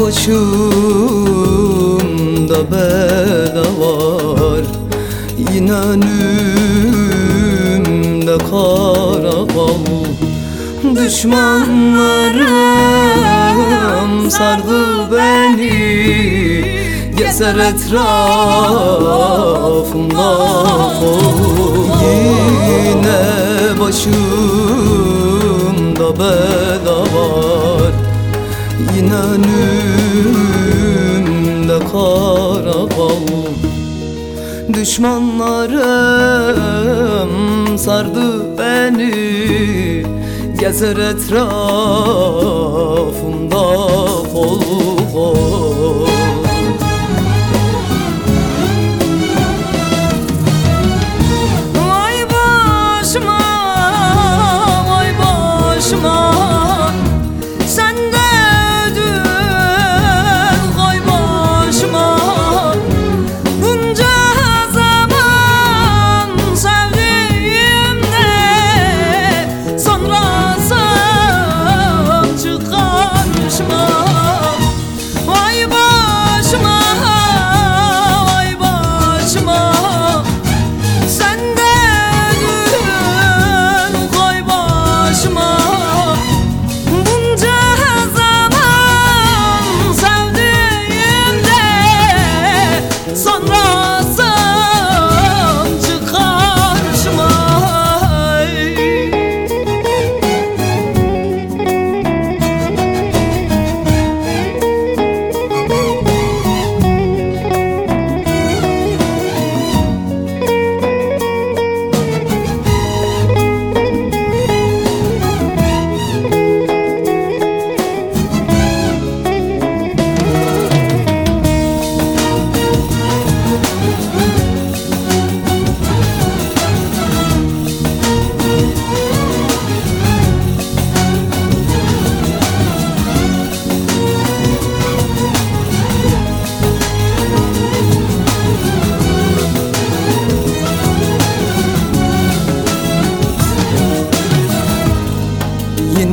başımda bela var. Yine önümde karakol Düşmanlarım sardı beni. Gezer etrafımda Yine başımda bela Yine önümde karakol Düşmanlarım sardı beni. Gezer etrafımda kol kol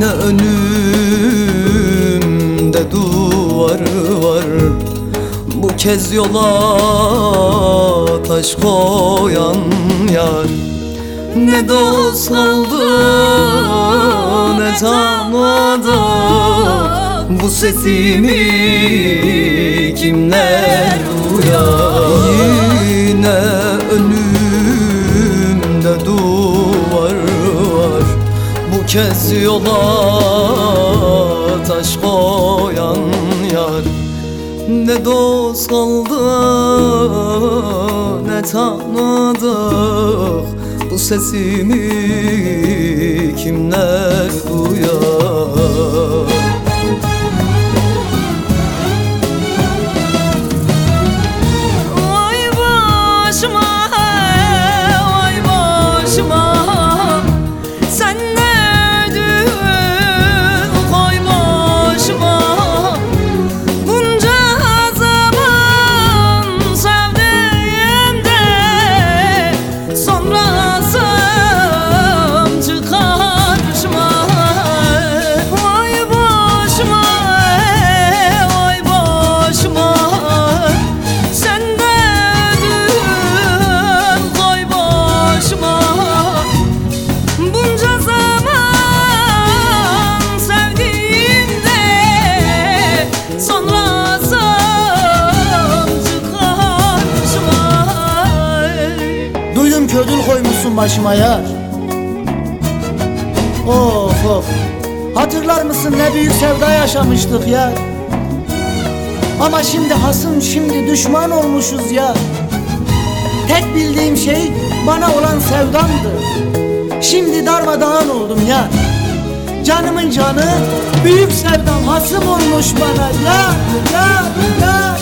Yine önümde duvar var. Bu kez yola taş koyan yar. Ne dost kaldı ne tanıdı. Bu sesimi kimler duyar kez yola taş koyan yar. Ne dost kaldı ne tanıdık. Bu sesimi kimler duyar başıma yar. Of of. Hatırlar mısın ne büyük sevda yaşamıştık ya Ama şimdi hasım şimdi düşman olmuşuz ya Tek bildiğim şey bana olan sevdamdı. Şimdi darmadağın oldum ya Canımın canı büyük sevdam hasım olmuş bana. Ya ya ya